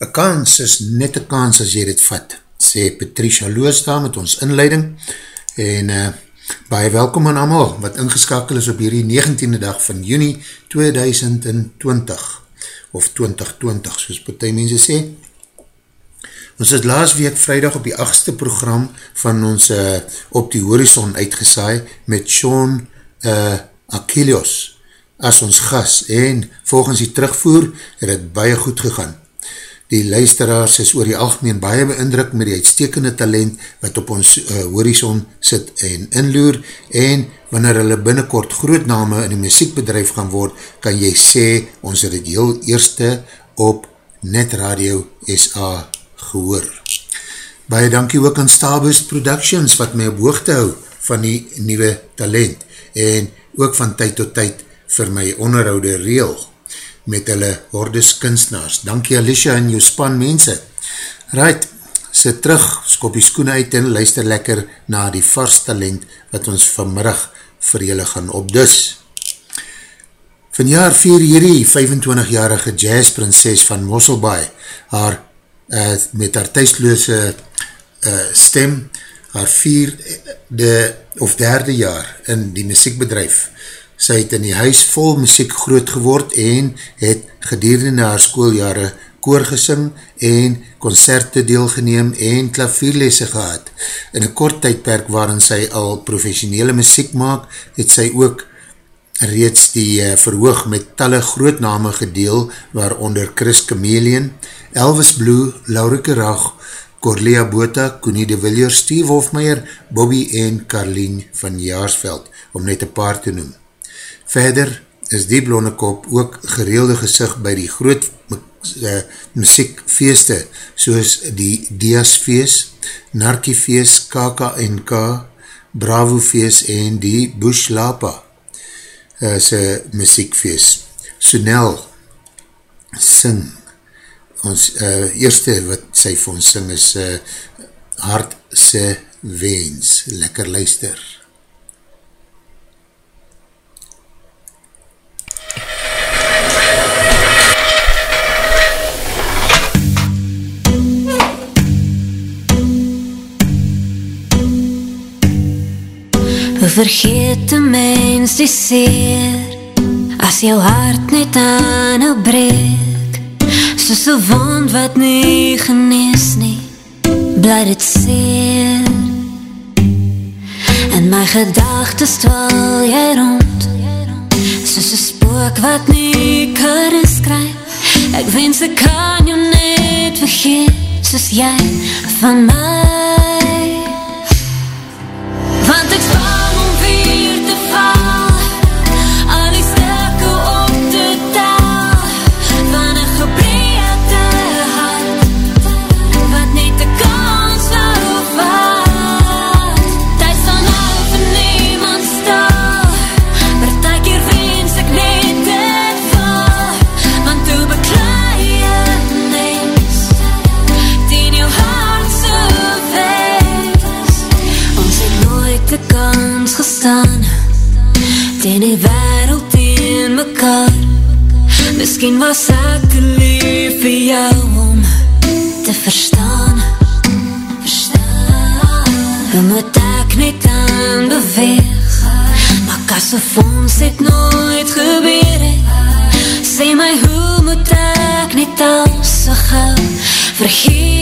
Een kans is net een kans as jy dit vat, sê Patricia Loosda met ons inleiding en uh, baie welkom aan allemaal wat ingeskakel is op hierdie 19e dag van juni 2020 of 2020 soos partij mense sê. Ons het laas week vrijdag op die 8ste program van ons uh, op die horizon uitgesaai met Sean uh, Achilles as ons gas en volgens die terugvoer het het baie goed gegaan. Die luisteraars is oor die algemeen baie beindruk met die uitstekende talent wat op ons uh, horizon sit en inloer en wanneer hulle binnenkort grootname in die muziekbedrijf gaan word, kan jy sê ons het het heel eerste op Net Radio SA gehoor. Baie dankie ook aan Starbust Productions wat my op hoogte hou van die nieuwe talent en ook van tyd tot tyd vir my onderhoude reel met hulle hordes kunstenaars. Dankie Alicia en jou span mense. Right, sit terug, skop die skoene uit en luister lekker na die vars talent wat ons vanmiddag vir julle gaan opdus. Vanjaar vier hierdie 25-jarige jazzprinses van Mosselbaai haar uh, met haar thuisloose uh, stem haar vierde of derde jaar in die muziekbedrijf. Sy het in die huis vol muziek groot geword en het gedurende haar schooljare koor gesing en concerte deelgeneem en klavierlese gehad. In een kort tydperk waarin sy al professionele muziek maak, het sy ook reeds die uh, verhoog met talle grootname gedeel, waaronder Chris Chameleon, Elvis Blue, Laurike Rag, Corlea Bota, Connie de Villiers, Steve Hofmeyer, Bobby en Carleen van Jaarsveld, om net een paar te noem. Verder is die blonde kop ook gereelde gezicht by die groot uh, muziekfeeste, soos die Diasfeest, Narkiefeest, KKNK, Bravo Feest en die Bush Lapa uh, sy muziekfeest. Sonel sing ons uh, eerste wat sy vir ons sing is uh, Hart se Wens. Lekker luister. Vergeet een mens die seer As jou hart net aan jou breek. Soos een wond wat nie genees nie Bly dit seer. En my gedagtes dwal jy rond Soos een spook wat nie kan skryf Ek wens ek kan jou net vergeet Soos jy van my Ten die wereld in mekaar Misschien was ek te lief vir jou om te verstaan Verstaan Hoe moet ek net aan beweeg Maar kasof ons het nooit gebeur het Sê my hoe moet ek net al so gauw Vergeet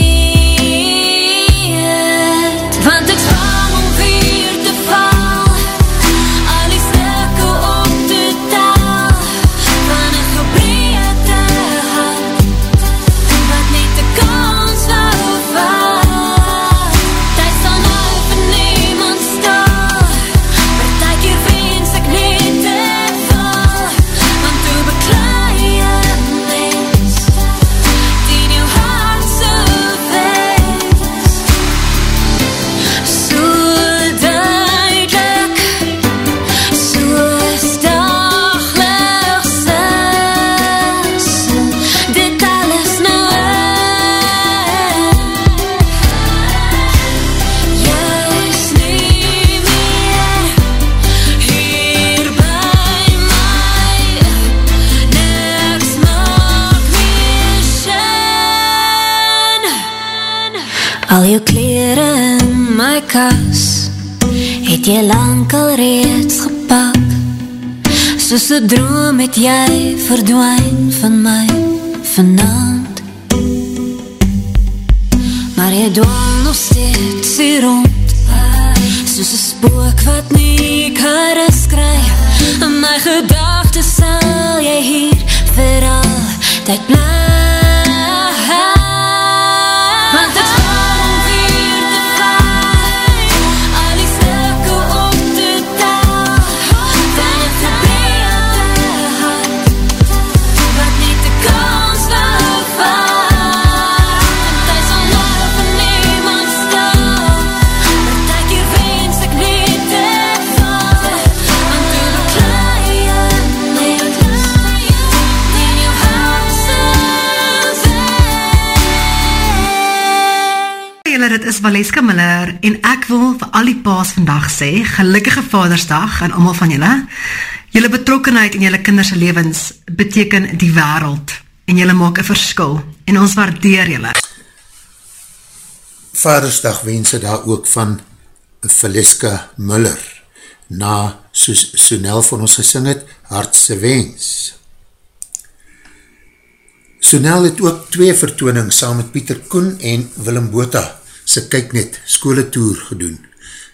kas Het jy lang al reeds gepak? Soos een droom het jy verdwijn van my vanavond. Maar jy dwaal nog steeds hier rond. Soos een spook wat nie kan rust kry In my gedachte sal jy hier vir altyd bly Want is Valeska Miller en ek wil vir al die paas vandag sê, gelukkige Vadersdag aan almal van julle. Julle betrokkenheid in julle kinders se lewens beteken die wêreld en julle maak 'n verskil en ons waardeer julle. Vadersdag wense daar ook van Valeska Muller na soos Sonel van ons gesing het, Hartse Wens. Sonel het ook twee vertoonings saam met Pieter Koen en Willem Bota sy Kijknet skoletoer gedoen.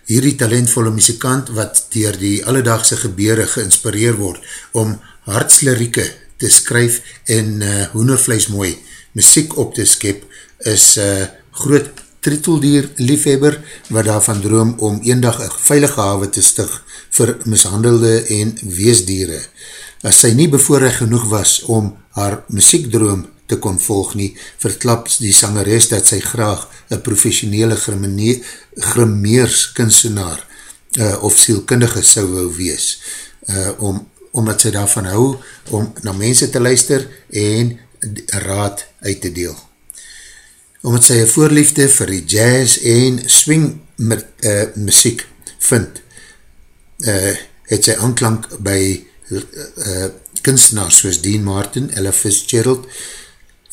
Hierdie talentvolle muzikant wat dier die alledaagse gebeure geïnspireer word om hartslirieke te skryf en uh, hoenervleis mooi muziek op te skep is uh, groot trieteldier liefhebber wat daarvan droom om eendag een veilige hawe te stig vir mishandelde en weesdiere. As sy nie bevoorrecht genoeg was om haar muziekdroom te kon volg nie, verklap die sangeres dat sy graag een professionele grimeerskunsenaar uh, of sielkundige sou wou wees, uh, om, omdat sy daarvan hou om na mense te luister en raad uit te deel. Omdat sy een voorliefde vir die jazz en swing met, uh, muziek vind, uh, het sy aanklank by uh, kunstenaars soos Dean Martin, Ella Fitzgerald,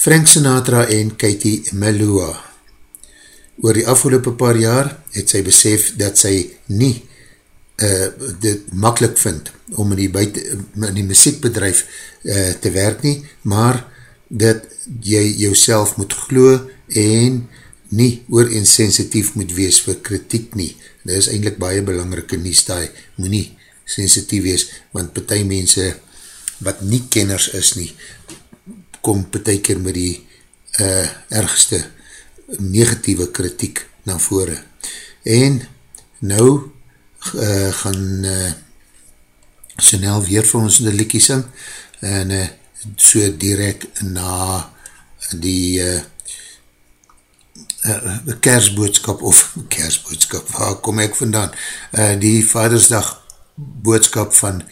Frank Sinatra en Katie Melua. Oor die afgelopen paar jaar het sy besef dat sy nie uh, dit makkelijk vind om in die, buiten, in die muziekbedrijf uh, te werk nie, maar dat jy jouself moet glo en nie oor en sensitief moet wees vir kritiek nie. Dit is eindelijk baie belangrike nie staai, moet nie sensitief wees, want partij mense wat nie kenners is nie, kom keer met die uh, ergste negatieve kritiek na vore. En nou uh, gaan uh, Sonel weer vir ons die liekie sing en uh, so direct na die uh, uh, kersboodskap of kersboodskap, waar kom ek vandaan? Uh, die vadersdag boodskap van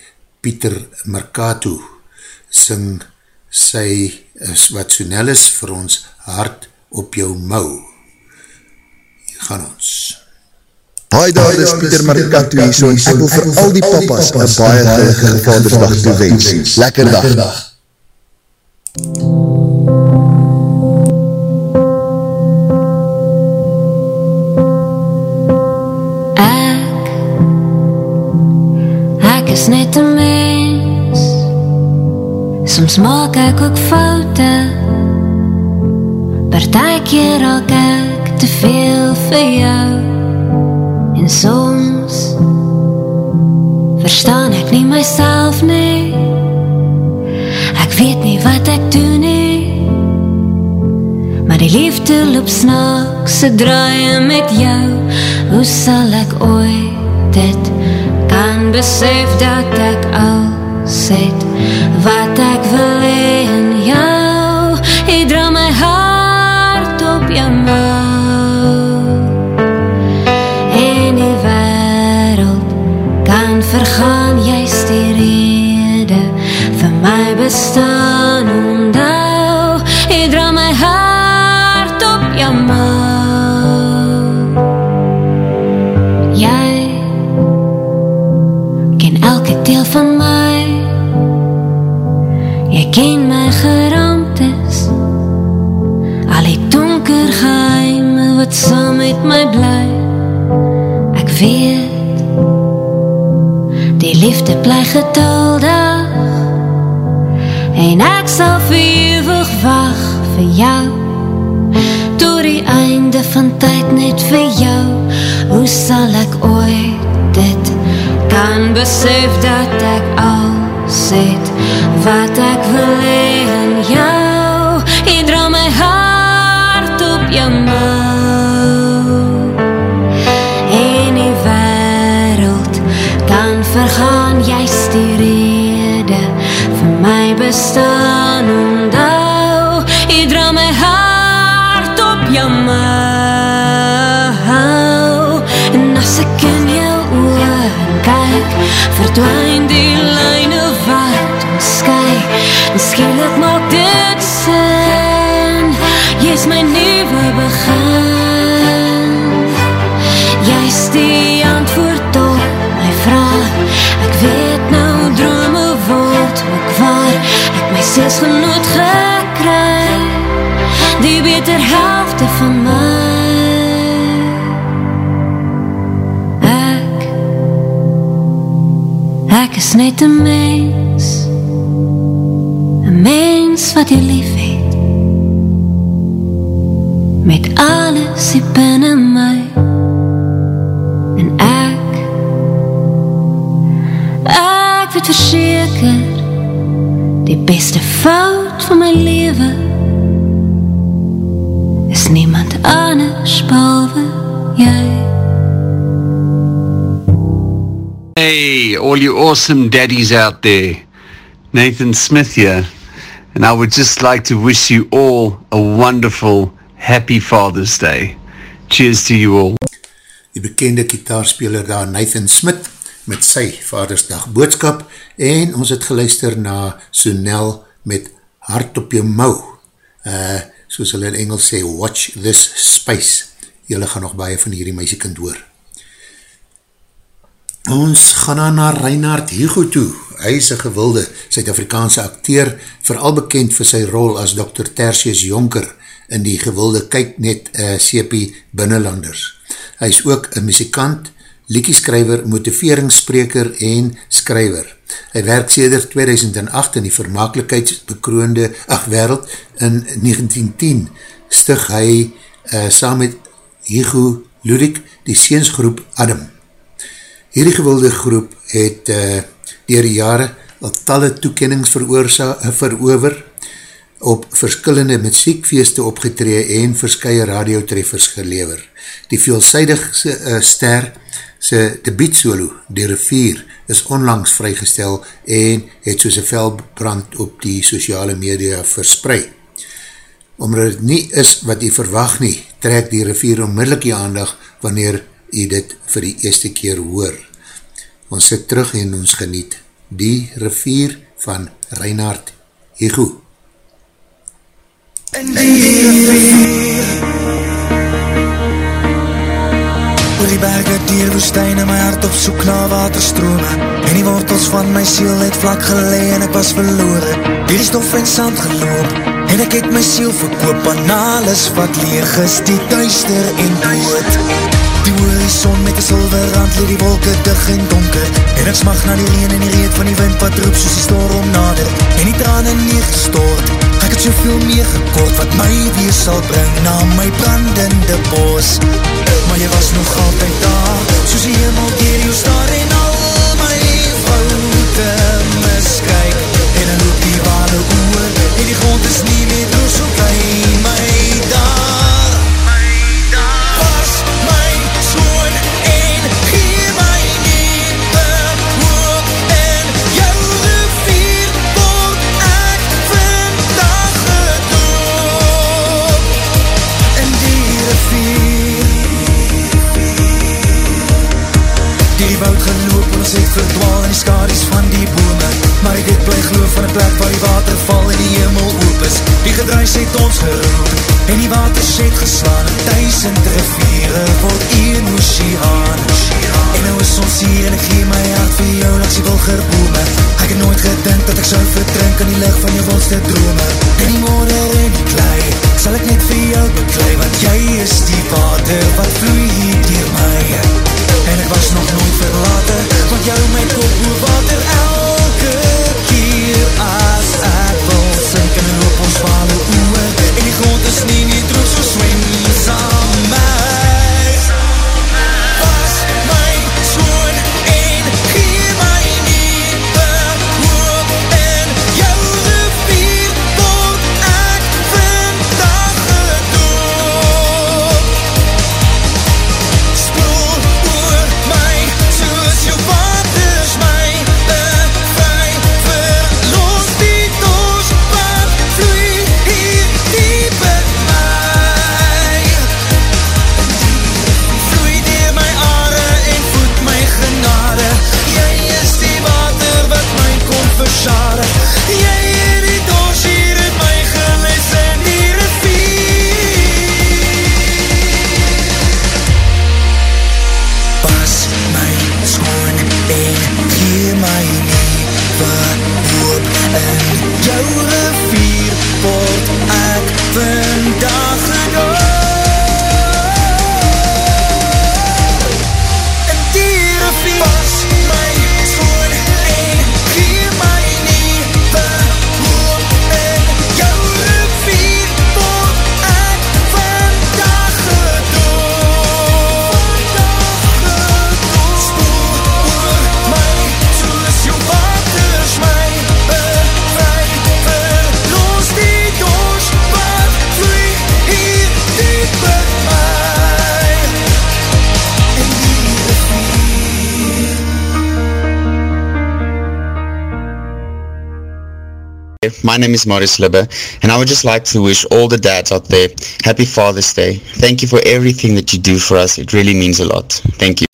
Pieter Mercato sing sy, wat Sonel is vir ons, hart op jou mouw. Hier gaan ons. Hi daar, dis Pieter Marikato hier so, ek wil vir al die papas een baie gelukkige vadersdag toewens. Lekker dag. Lekker dag. Ek Ek is net een mens Soms maak ek ook foute Partij keer raak ek te veel vir jou. En soms Verstaan ek nie myself nie Ek weet nie wat ek doen nie Maar die liefde loop snaaks Se draai met jou. Hoe sal ek ooit dit kan besef dat ek als het Wat ek wil in jou Ek dra my hart op jou mouw saam met my bly. Ek weet Die liefde bly geduldig. En ek sal vir ewig wacht vir jou. Door die einde van tyd net vir jou. Hoe sal ek ooit dit kan besef dat ek als het Wat ek wil in jou. Ek dra my hart op jou mouw my bestaan Onthou, ek dra my hart op jou mouw En as ek in jou oor kyk Verdwijn die lijne wat ons sky En skielik maak dit sin My sielsgenoot gekry. Die beter helfte van my. Ek Ek is net een mens. Een mens wat jy lief het. Met alles die binnen my fout van my leven Is niemand anders behalwe jy Hey, all you awesome daddies out there. Nathan Smith here. And I would just like to wish you all a wonderful, happy Father's Day. Cheers to you all. Die bekende kitaarspeler daar Nathan Smith met sy Vadersdag boodskap en ons het geluister na Sonel met Hart op jou mou. Uh, soos hulle in Engels sê, watch this space. Julle gaan nog baie van hierdie meisiekind hoor. Ons gaan dan na Reinhard Hugo toe. Hy is een gewilde Suid-Afrikaanse acteur, vooral bekend vir sy rol as Dr. Tertius Jonker in die gewilde Kijknet uh, CP Binnenlanders. Hy is ook een muzikant, liekieskrijver, motiveringsspreker en skryver. Hy werk sêder 2008 in die vermakelijkheidsbekroonde ach wereld in 1910 stig hy uh, saam met Hugo Ludik die seensgroep Adam. Hierdie gewilde groep het uh, dier die jare al talle toekennings verover op verskillende muziekfeeste opgetree en verskye radiotreffers gelever. Die veelzijdigse uh, ster sy debietsolo, Die Rivier, is onlangs vrygestel en het soos een velbrand op die sociale media verspreid. Omdat het nie is wat jy verwacht nie, trek die rivier onmiddellik jy aandag wanneer jy dit vir die eerste keer hoor. Ons sit terug en ons geniet die rivier van Reinhard Higo. In die rivier berge, dier woestijn en my hart op soek na waterstrome En die wortels van my siel het vlak gelee en ek was verloore Dier die stof en sand geloop. En ek het my siel verkoop aan alles wat leeg is Die duister en dood Die horizon met die silver rand Leer die wolke dig en donker. En ek smag na die reen en die reed van die wind Wat roep soos die storm nader. En die tranen neergestort. Ek het soveel meer gekort Wat my weer sal bring Na my brandende bos. Maar jy was nog altyd daar Soos die hemel dier jou star En al my foute miskyk. En dan loop die wale oor En die grond is nie meer het verdwaal in die skadies van die bome Maar ek het bly geloof van die plek waar die water val en die hemel oop is Die gedruis het ons geroep en die waters het geslaan. En duisend riviere word een oceaan En nou is ons hier en ek gee my hart vir jou langs die wilgerbome Ek het nooit gedink dat ek sou verdrink in die licht van jou wildste drome En die modder en die klei sal ek net vir jou beklei Want jy is die water wat vloei hier dier my En ek was nog nooit verlaten Want jou my kop oor water elke keer As ek wil. Sink en loop ons vale My name is Maurice Libbe, and I would just like to wish all the dads out there happy Father's Day. Thank you for everything that you do for us. It really means a lot. Thank you.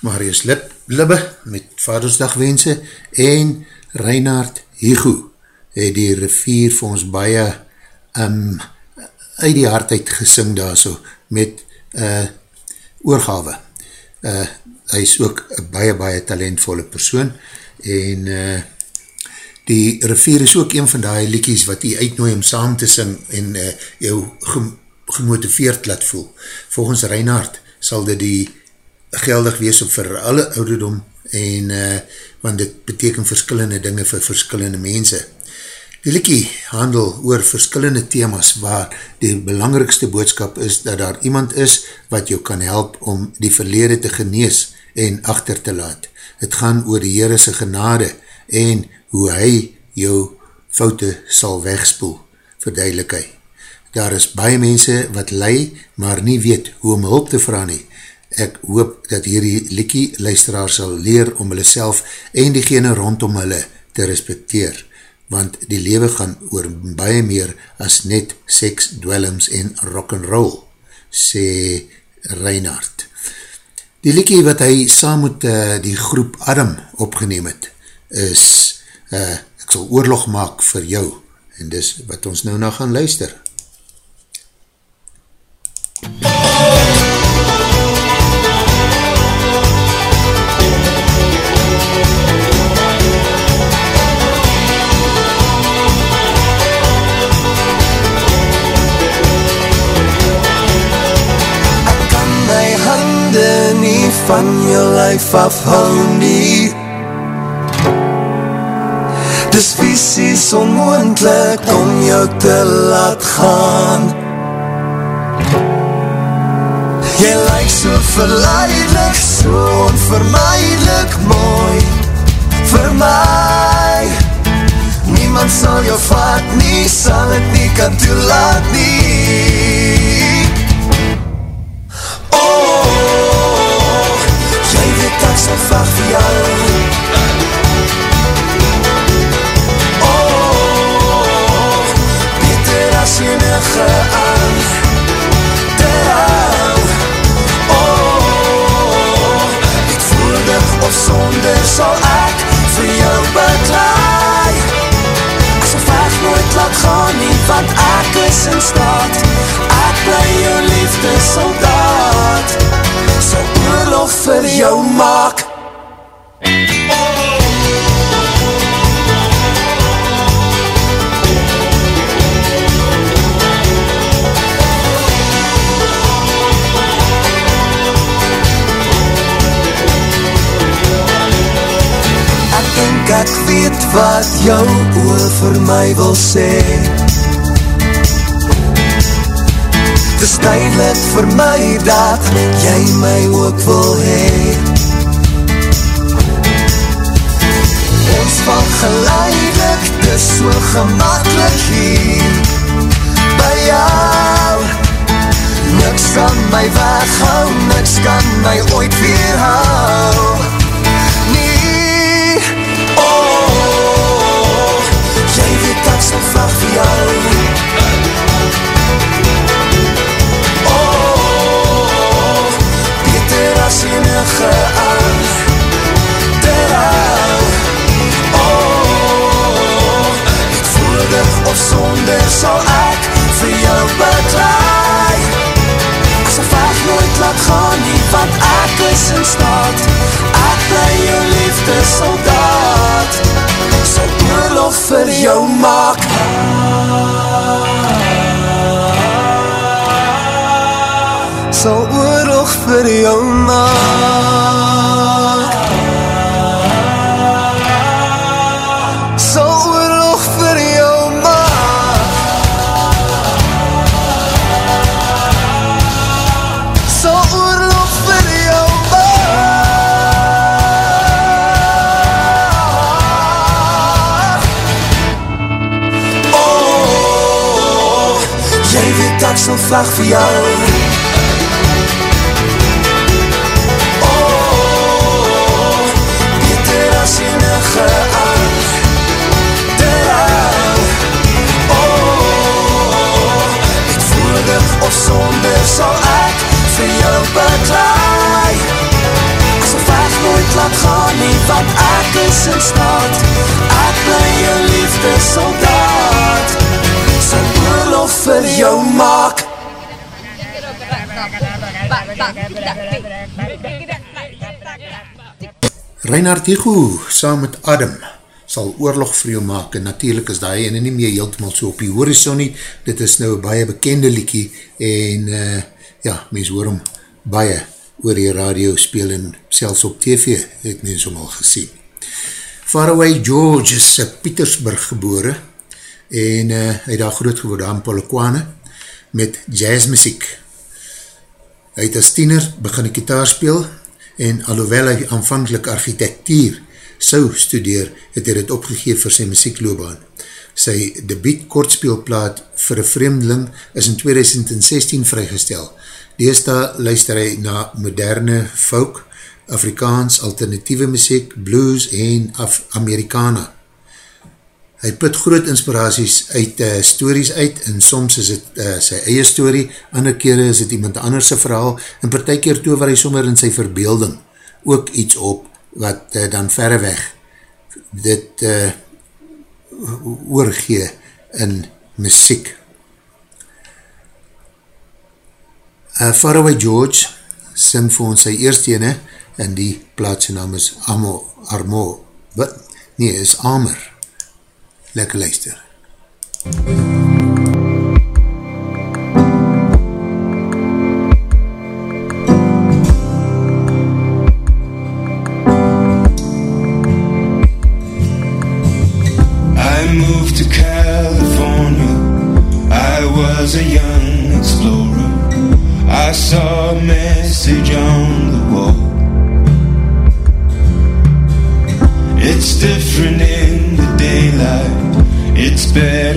Marius Lip, Libbe met Vadersdag wense en Reinhard Higo het die rivier vir ons baie um, uit die hart uit gesing daar so met uh, oorgawe. Uh, hy is ook een baie baie talentvolle persoon en uh, die rivier is ook een van die liekies wat jy uitnooi om saam te sing en uh, jou gem gemotiveerd laat voel. Volgens Reinhard sal dit die geldig wees op vir alle ouderdom en uh, want dit beteken verskillende dinge vir verskillende mense. Die liekie handel oor verskillende themas waar die belangrikste boodskap is dat daar iemand is wat jou kan help om die verlede te genees en achter te laat. Het gaan oor die Heerese genade en hoe hy jou foute sal wegspoel, verduidelik hy. Daar is baie mense wat lei, maar nie weet hoe om hulp te vraag nie. Ek hoop dat hierdie liekie luisteraar sal leer om hulle self en diegene rondom hulle te respecteer, want die lewe gaan oor baie meer as net seks, dwellings en rock'n'roll, sê Reinhard. Die liekie wat hy saam met uh, die groep Adam opgeneem het, is uh, ek sal oorlog maak vir jou, en dis wat ons nou na gaan luister. Ek kan my hande van jou lyf afhou nie Dis visies onmoendlik om jou te laat gaan. Jy lyk so verleidelik, so onvermijdelik mooi. Vir my Niemand sal jou vat nie, sal het nie kan toelaat nie. Oh, jy weet ek sal vraag vir jou enige aan te hou Oh, het voordig of sonder sal ek vir jou beklaai Ek sal vaag nooit laat gaan nie, want ek is in staat Ek bly jou liefde soldaat. Sal oorlog vir jou maak ek weet wat jou oor vir my wil sê. Dis duidelijk vir my dat jy my ook wil hee Ons val geleidelik, dis so gemakkelijk hier By jou. Niks kan my weghou, niks kan my ooit weerhou sal vraag vir jou Oh, beter as enige aan te hou Oh, het voordig of sonder sal ek vir jou beklaai Ek sal vraag nooit laat gaan nie, want ek is in staat. Ek bly jou liefde soldaat Sal oorlog vir jou maak. Sal oorlog vir jou maak weet ek sal vraag vir jou. Oh, beter as enige aan te hou Oh, het voordig of sonder sal ek vir jou beklaai Ek sal vraag nooit laat gaan nie, want ek is in staat. Ek bly jou liefde soldaat. Sal oorlog vir jou maak Reinhard Higo, saam met Adam, sal oorlog vir jou maak, en natuurlijk is die ene nie meer heeltemaal so op die horizon nie, dit is nou baie bekende liekie, en uh, ja, mens hoor hom baie oor die radio speel, en selfs op tv het mens hom al gesien. Faraway George is in Pietersburg gebore, en uh, hy daar groot geworden aan Polokwane, met jazzmuziek. Hy het as tiener begin die kitaar speel, en alhoewel hy aanvankelijk architectuur sou studeer, het hy dit opgegeef vir sy muziekloobaan. Sy debiet kortspeelplaat vir een vreemdeling is in 2016 vrygestel. Deesda luister hy na moderne folk, Afrikaans, alternatieve muziek, blues en Af Americana. Hy put groot inspiraties uit uh, stories uit en soms is het uh, sy eie story, ander kere is het iemand anders verhaal en per ty keer toe waar hy sommer in sy verbeelding ook iets op wat uh, dan verre weg dit uh, oorgee in muziek. Uh, Faraway George sing vir ons sy eerste ene en die plaatse naam is Amo, Armo, wat? Nee, is Amer. Lekker luister. I moved to California I was a young explorer I saw a message on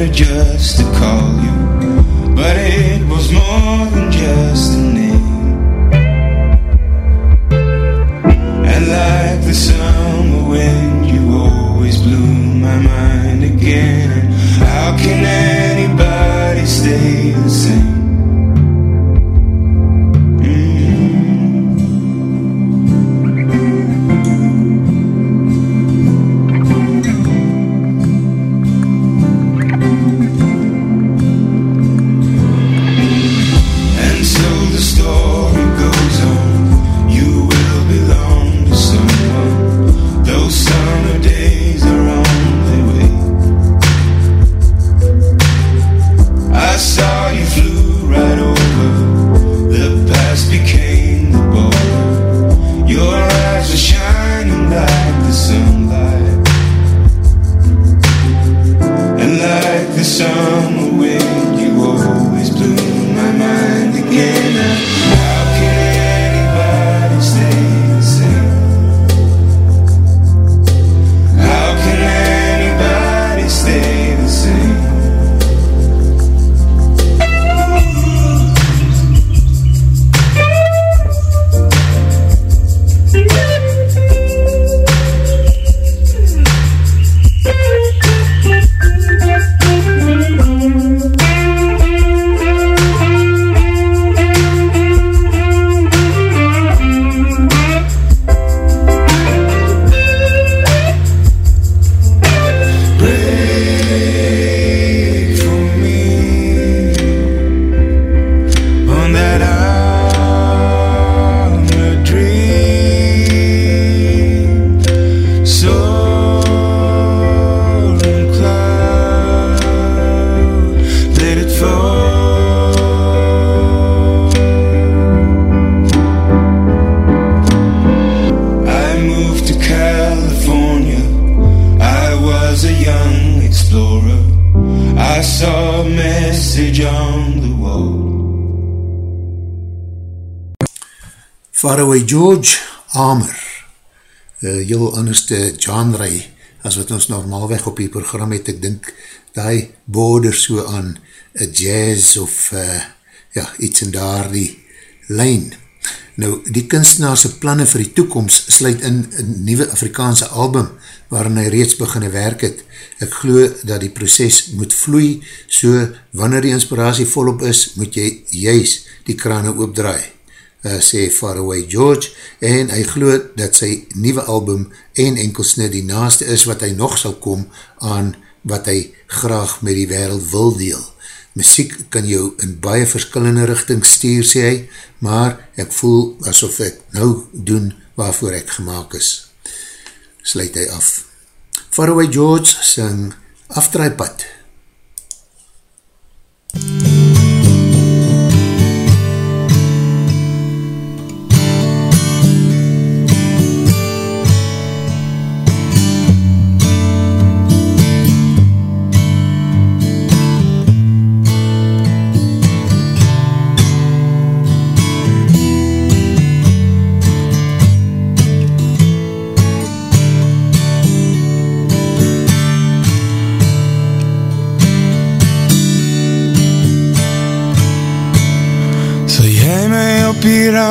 just to call you. But it was more than just a name. George Amer uh, heel anderste genre as wat ons normaalweg op die program het, ek dink die border so aan a jazz of uh, ja, iets in daar die lijn. Nou, die kunstenaarse planne vir die toekomst sluit in een nieuwe Afrikaanse album waarin hy reeds beginne werk het. Ek glo dat die proces moet vloei, so wanneer die inspiratie volop is, moet jy juist die krane oopdraai uh, sê Faraway George, en hy glo dat sy nieuwe album en enkelsnit die naaste is wat hy nog sal kom aan wat hy graag met die wereld wil deel. Muziek kan jou in baie verskillende richting stuur, sê hy, maar ek voel asof ek nou doen waarvoor ek gemaakt is. Sluit hy af. Faraway George sing Afdraaipad. Sal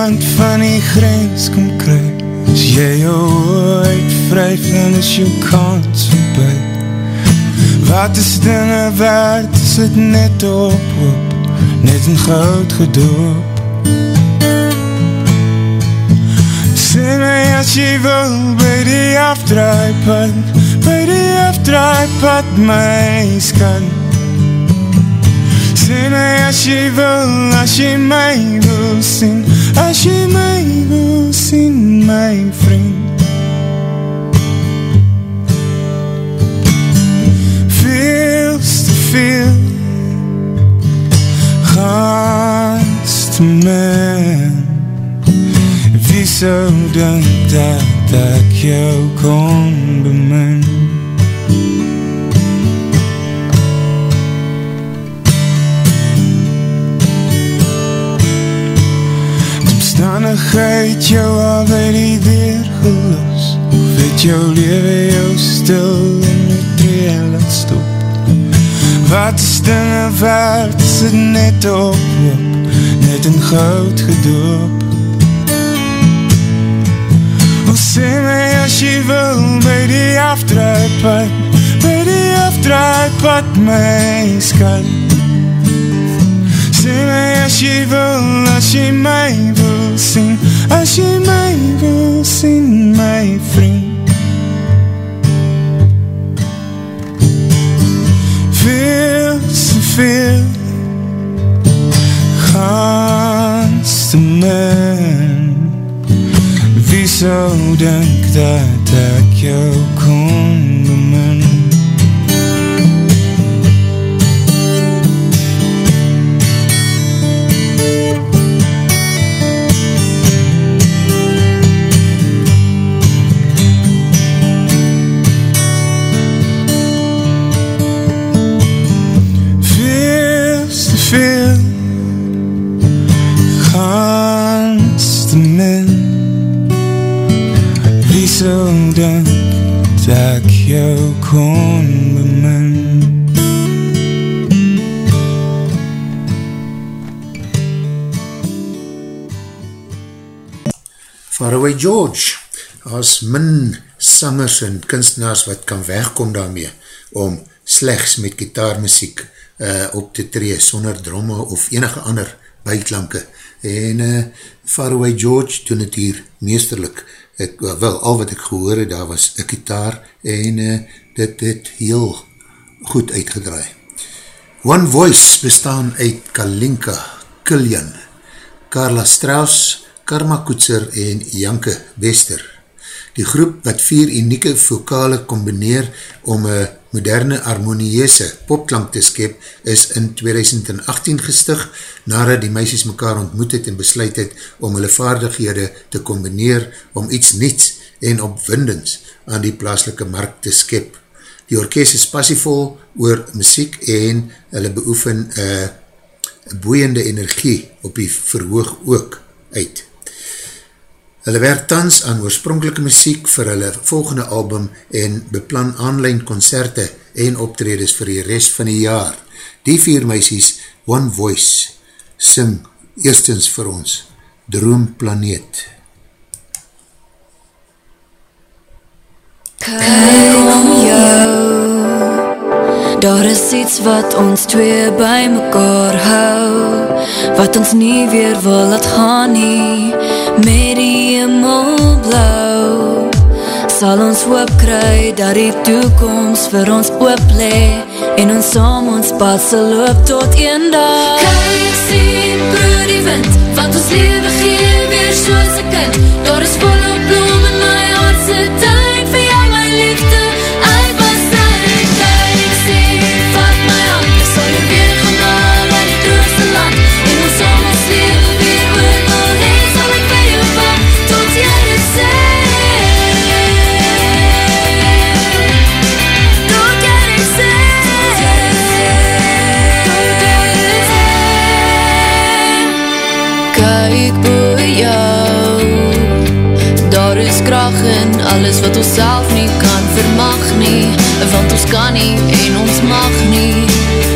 rand van die grens kom kry. As jy jou ooit vryf, dan is jou kans voorbij Wat is dinge waard, is het net op hoop Net in goud gedoop. Sê my as jy wil by die afdraaipad By die afdraaipad my skant Sê my as jy wil, as jy my wil sien As jy my wil sien, my vriend. Feels te veel Gans te min Wie sou dink dat ek jou kon bemin Omstandigheid jou al by die deur gelos? Of het jou lewe jou stil in die tree laat stop? Wat is dinge waard, is het net op hoop Net in goud gedoop? Of sê my as jy wil by die afdraaipad By die afdraaipad my skat? Sê my as jy wil, as jy my wil sien As jy my wil sien, my vriend Veel te veel Gans te min Wie sou denk dat ek jou kon George, as min sangers en kunstenaars wat kan wegkom daarmee om slechts met gitaarmuziek uh, op te tree sonder dromme of enige ander byklanke. En uh, Faraway George doen het hier meesterlik. Ek, wel, al wat ek gehoor het, daar was een gitaar en uh, dit het heel goed uitgedraai. One Voice bestaan uit Kalinka, Kilian, Carla Strauss, Karma Koetser en Janke Wester. Die groep wat vier unieke vokale combineer om een moderne harmonieuse popklank te skep is in 2018 gestig nadat die meisies mekaar ontmoet het en besluit het om hulle vaardighede te combineer om iets niets en opwindends aan die plaaslike markt te skep. Die orkest is passievol oor muziek en hulle beoefen een boeiende energie op die verhoog ook uit. Hulle werk tans aan oorspronkelike muziek vir hulle volgende album en beplan online concerte en optredes vir die rest van die jaar. Die vier meisies, One Voice, sing eerstens vir ons, Droomplaneet. Kyk om jou Daar is iets wat ons twee by mekaar hou Wat ons nie weer wil laat gaan nie hemel blauw Sal ons hoop kry dat die toekomst vir ons oop le En ons saam ons pad sal loop tot een dag. Kyk sien broer die wind Want ons leven gee weer soos een kind? Daar is volop bloem in my hartse tuin alles wat ons self nie kan vermag nie. Want ons kan nie en ons mag nie.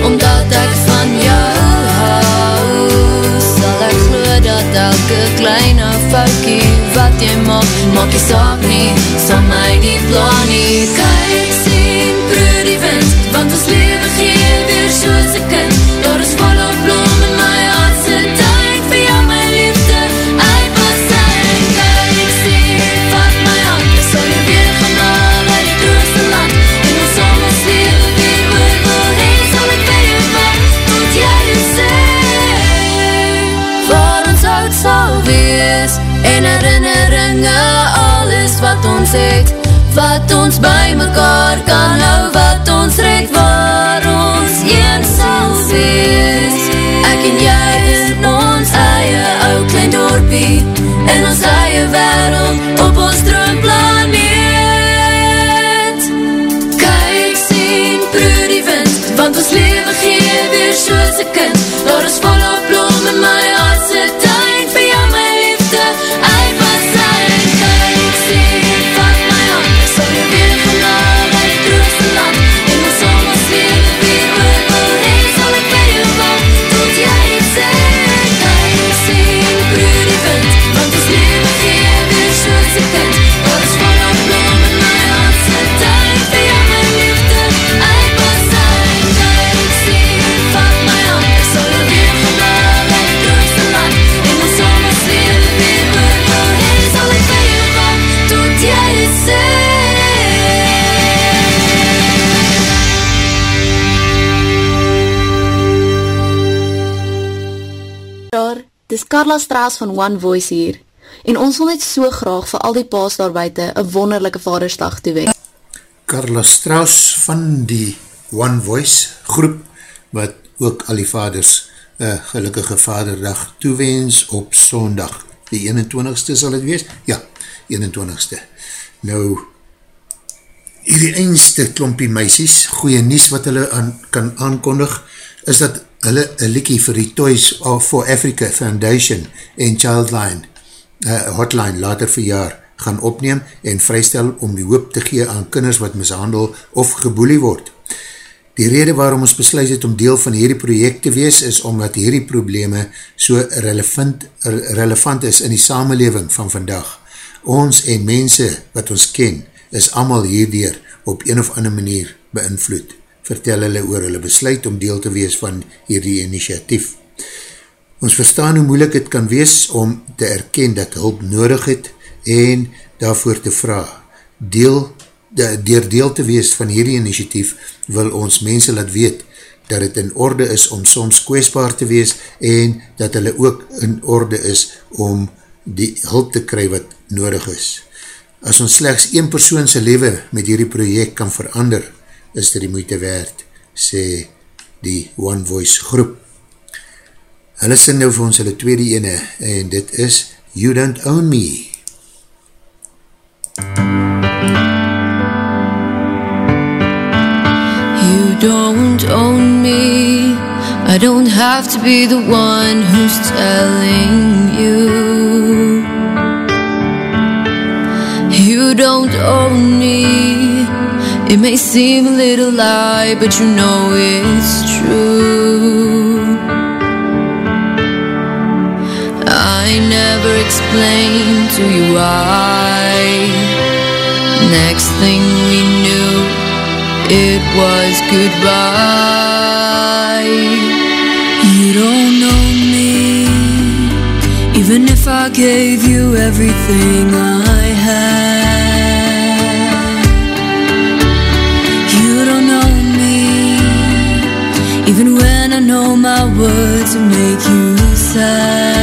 Omdat ek van jou hou Sal ek glo dat elke kleine foukie wat jy maak Maak jy saak nie, sal my nie pla nie. Kyk Wat ons by mekaar kan hou Wat ons red waar ons een sal wees. Ek en jy in ons eie ou klein dorpie In ons eie wereld op ons droomplaneet. Kyk sien broer die wind Want ons leven gee weer soos een kind Carla Straas van One Voice hier. En ons wil net so graag vir al die paas daar buiten een wonderlijke vadersdag toewens. Carla Strauss van die One Voice groep, wat ook al die vaders een gelukkige vaderdag toewens op sondag. Die 21ste sal het wees? Ja, 21ste. Nou, hierdie eindste klompie meisies, goeie nies wat hulle aan, kan aankondig, is dat hulle een liekie vir die Toys for Africa Foundation en Childline uh, Hotline later verjaar gaan opneem en vrystel om die hoop te gee aan kinders wat mishandel of geboelie word. Die rede waarom ons besluit het om deel van hierdie project te wees is omdat hierdie probleme so relevant, relevant is in die samenleving van vandag. Ons en mense wat ons ken is allemaal hierdeer op een of ander manier beïnvloed vertel hulle oor hulle besluit om deel te wees van hierdie initiatief. Ons verstaan hoe moeilik het kan wees om te erken dat hulp nodig het en daarvoor te vraag. Deel, de, door deel te wees van hierdie initiatief wil ons mense laat weet dat het in orde is om soms kwestbaar te wees en dat hulle ook in orde is om die hulp te kry wat nodig is. As ons slechts een persoonse leven met hierdie project kan verander, is dit die moeite werd, sê die One Voice groep. Hulle sing nou vir ons hulle tweede ene, en dit is You Don't Own Me. You don't own me I don't have to be the one who's telling you You don't own me It may seem a little lie, but you know it's true. I never explained to you why. Next thing we knew, it was goodbye. You don't know me, even if I gave you everything I had. word to make you sad.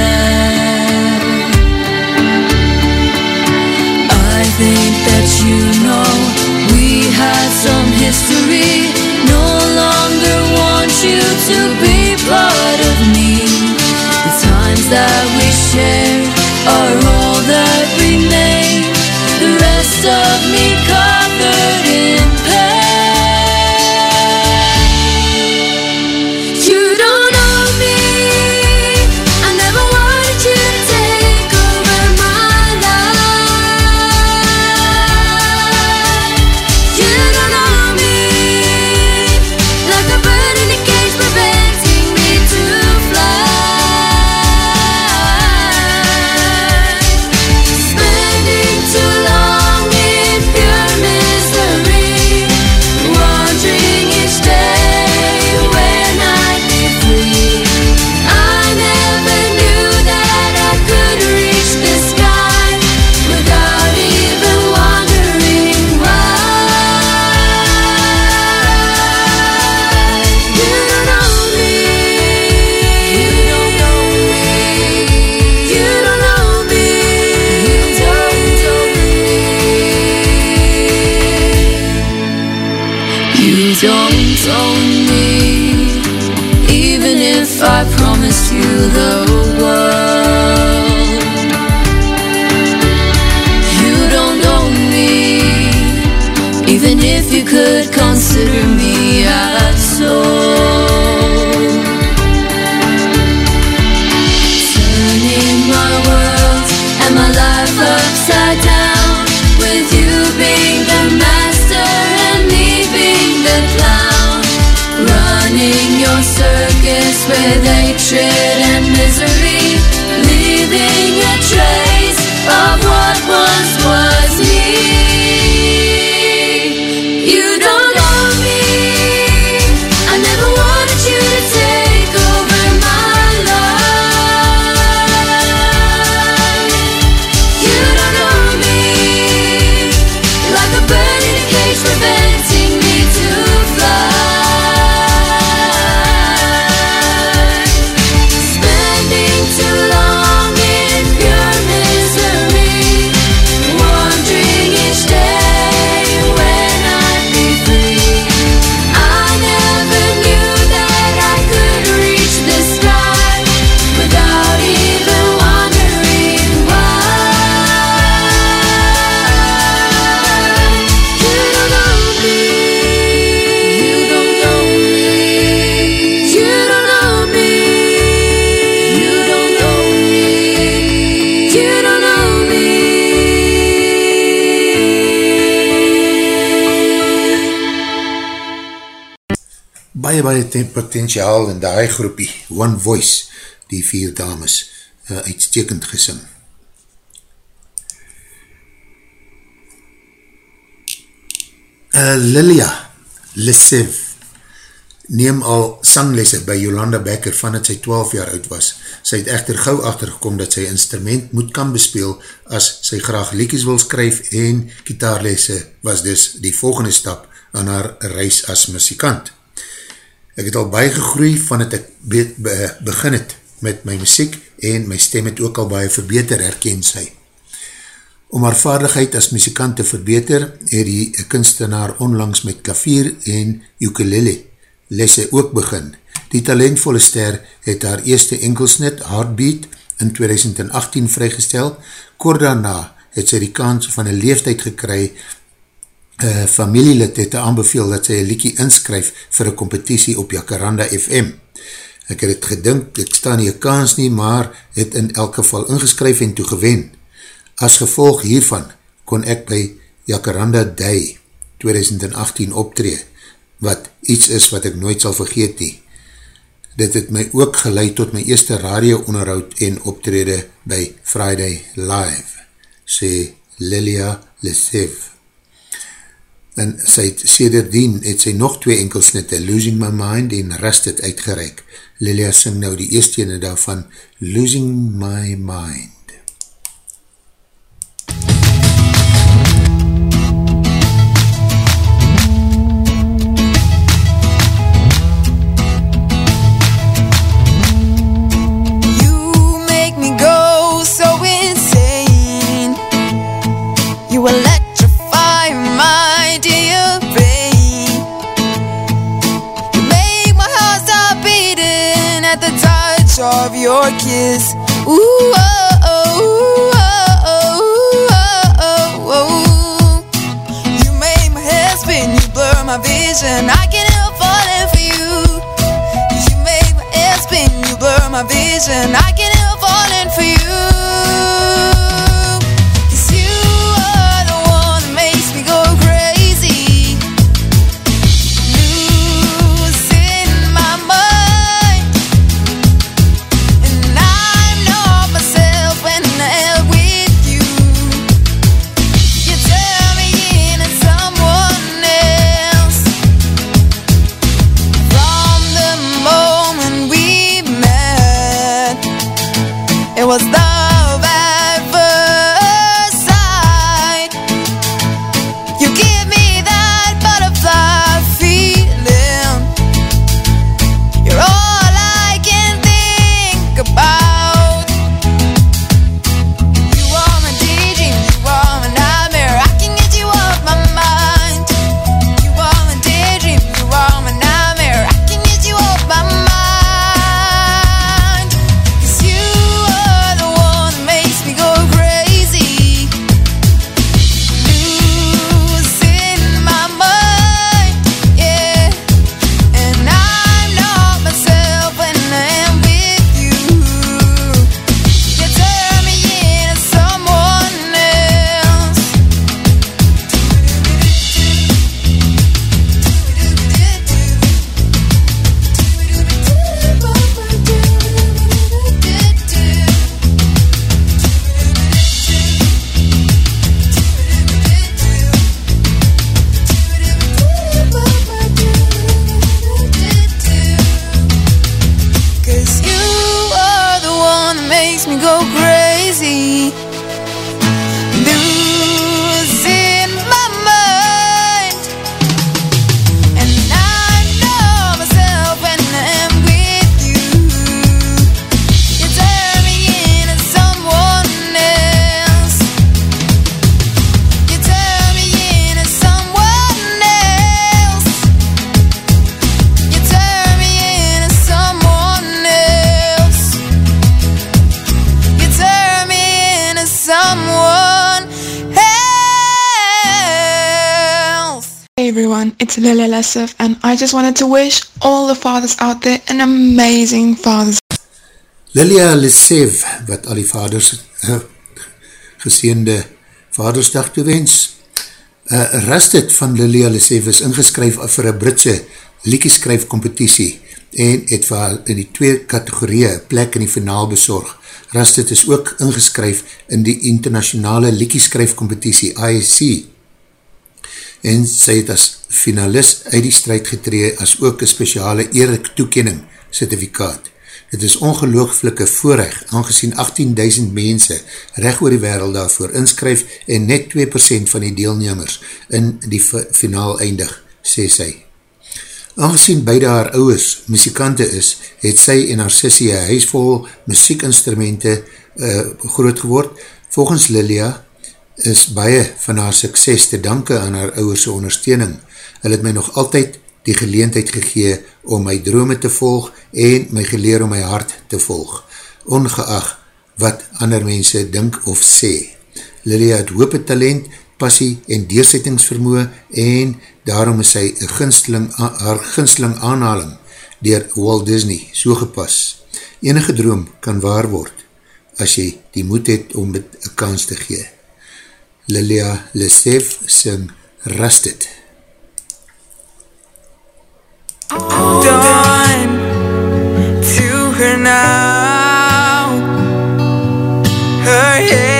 Baie baie ten- potentiaal in die groepie, One Voice, die vier dames, uh, uitstekend gesing. Uh, Lilia Lissev neem al sanglesse by Jolanda Becker van het sy 12 jaar oud was. Sy het echter gauw achtergekom dat sy instrument moet kan bespeel as sy graag liedjes wil skryf en gitaarlesse was dus die volgende stap aan haar reis as muzikant. Ek het al baie gegroei van het ek be, be, begin het met my muziek en my stem het ook al baie verbeter, herken sy. Om haar vaardigheid as muzikant te verbeter, het die kunstenaar onlangs met klavier en ukulele lesse ook begin. Die talentvolle ster het haar eerste enkelsnit, Heartbeat, in 2018 vrygestel. Kort daarna het sy die kans van een leeftijd gekry uh, familielid het aanbeveel dat sy een liekie inskryf vir een competitie op Jacaranda FM. Ek het het gedink, ek sta nie een kans nie, maar het in elk geval ingeskryf en toegewen. As gevolg hiervan kon ek by Jacaranda Day 2018 optree, wat iets is wat ek nooit sal vergeet nie. Dit het my ook geleid tot my eerste radio onderhoud en optrede by Friday Live, sê Lilia Lesev en sy het sederdien het sy nog twee enkelsnitte Losing My Mind en Rest het uitgereik. Lilia sing nou die eerste ene daarvan Losing My Mind. Of your kiss. Ooh, oh, oh, oh, oh. You make my head spin, you blur my vision. I can't help falling for you. You make my head spin, you blur my vision. I can't Lily Lesef and I just wanted to wish all the fathers out there an amazing Father's Lilia Lesev, wat al die vaders uh, geseende vadersdag toewens. Uh, Rusted van Lilia Lesef is ingeskryf vir een Britse liekieskryf competitie en het vir in die twee kategorieën plek in die finaal bezorg. Rusted is ook ingeskryf in die internationale liekieskryf competitie ISC en sy het as finalist uit die strijd getree as ook een speciale eerlijk toekening certificaat. Het is ongelooflike voorrecht, aangezien 18.000 mense recht oor die wereld daarvoor inskryf en net 2% van die deelnemers in die finaal eindig, sê sy. Aangezien beide haar ouwers muzikante is, het sy en haar sissie een huisvol muziekinstrumente uh, groot geword. Volgens Lilia is baie van haar sukses te danke aan haar ouwerse ondersteuning. Hulle het my nog altyd die geleentheid gegee om my drome te volg en my geleer om my hart te volg, ongeacht wat ander mense dink of sê. Lilia het hoop talent, passie en deersettingsvermoe en daarom is sy ginsteling, haar ginsteling aanhaling dier Walt Disney so gepas. Enige droom kan waar word as jy die moed het om het een kans te gee. Lilia Lestef sing Rusted. done to her now. Her head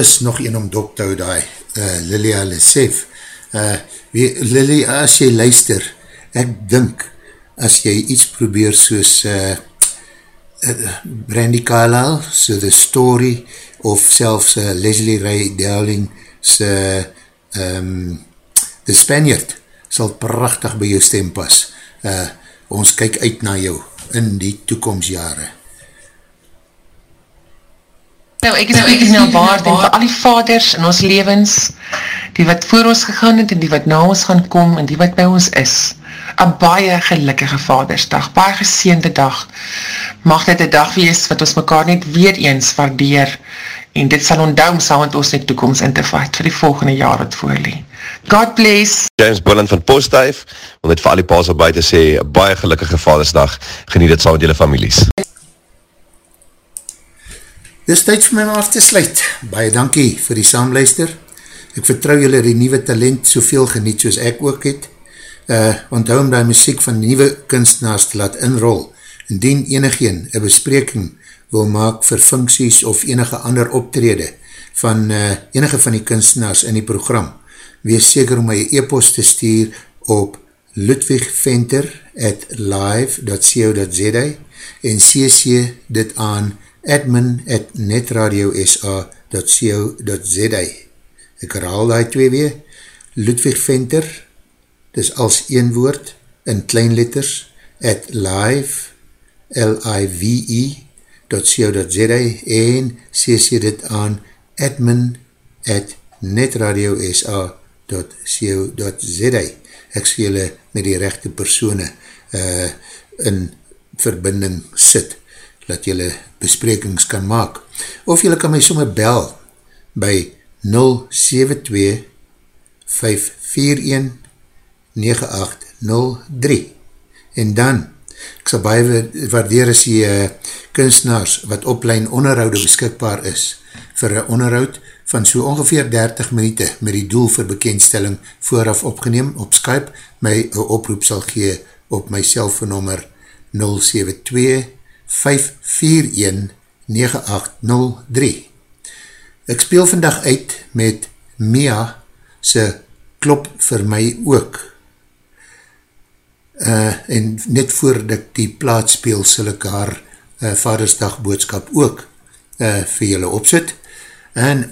dis nog een om dop te hou daai, uh, Lilia Lesef. Uh, wie, Lily, as jy luister, ek dink, as jy iets probeer soos uh, uh, Brandy Carlyle, so The Story, of selfs uh, Leslie Ray Dowling, se um, The Spaniard, sal prachtig by jou stem pas. Uh, ons kyk uit na jou in die toekomstjare. Nou, ek is nou, ek is nou waard en vir al die vaders in ons levens, die wat voor ons gegaan het en die wat na ons gaan kom en die wat by ons is, een baie gelukkige vadersdag, baie geseende dag. Mag dit een dag wees wat ons mekaar net weer eens waardeer en dit sal onthou om saam met ons die toekomst in te vat vir die volgende jaar wat voorlee. God bless. James Bullen van Postduif, wil net vir al die paas op buiten sê, baie gelukkige vadersdag, geniet het saam met julle families. Dis tyd vir my om af te sluit. Baie dankie vir die saamluister. Ek vertrou julle die nieuwe talent soveel geniet soos ek ook het. Uh, onthou om die muziek van nieuwe kunstenaars te laat inrol. Indien enigeen een bespreking wil maak vir funksies of enige ander optrede van uh, enige van die kunstenaars in die program, wees seker om my e-post te stuur op ludwigventer at live.co.za en cc dit aan admin at netradiosa.co.za Ek herhaal die twee weer, Ludwig Venter, dis als een woord, in kleinletters, at live, L-I-V-E, .co.za en cc dit aan admin at netradiosa.co.za Ek sê julle met die rechte persoene uh, in verbinding sit, dat julle besprekings kan maak. Of julle kan my somme bel by 072 541 9803 en dan ek sal baie waardeer as die uh, kunstenaars wat op lijn onderhoude beskikbaar is vir een onderhoud van so ongeveer 30 minuute met die doel vir bekendstelling vooraf opgeneem op Skype my een oproep sal gee op my cellfoonnummer 072 541 9803 Ek speel vandag uit met Mia se klop vir my ook uh, en net voordat ek die plaat speel, sal ek haar uh, vadersdag boodskap ook uh, vir julle opzit. En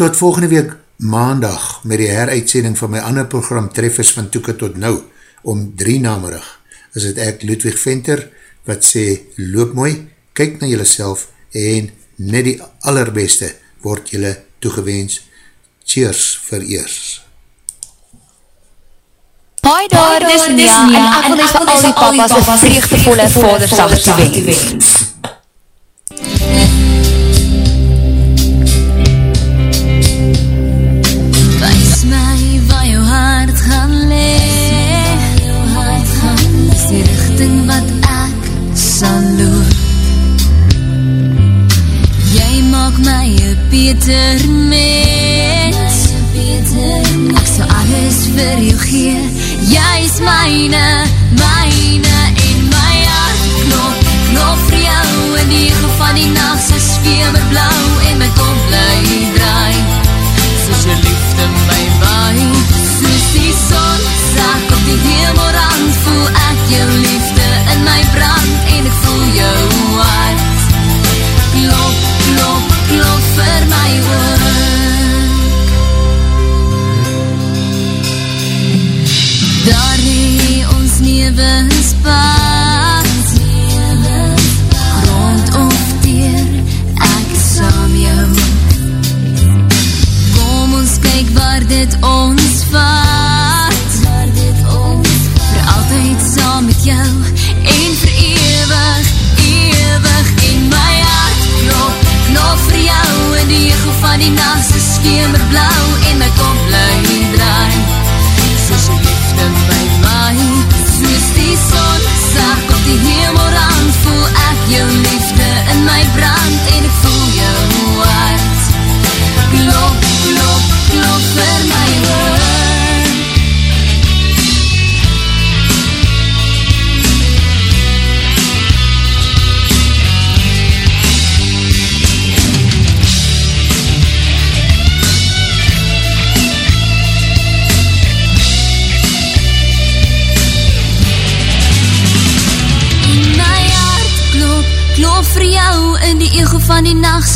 tot volgende week maandag met die heruitsending van my ander program Treffers van Toeke tot Nou om drie namerig is het ek Ludwig Venter wat sê loop mooi, kyk na jylle self en net die allerbeste word jylle toegewens. Cheers vir eers. Hoi daar, dis Nia en ek wil net vir al die papas een vreugdevolle vadersdag te beter mens Ek sal alles vir jou gee. Jy is myne, myne en my hart knop Knop vir jou. In die van die nacht Sy sfeer blauw en my kop bly draai Soos jou liefde my waai. Soos die son sak op die hemelrand Voel ek jou liefde in my brand En ek voel jou die van die Sy skemer blauw en my kop bly draai. Soos jou liefde my waai Soos die son sak op die hemelrand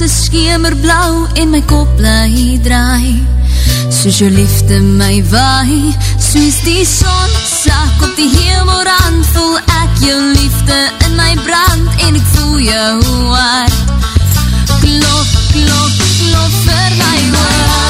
is skemerblauw en my kop bly draai. Soos jou liefde my waai Soos die son sak op die hemelrand Voel ek jou liefde in my brand En ek voel jou hart Klop, klop, klop vir my hart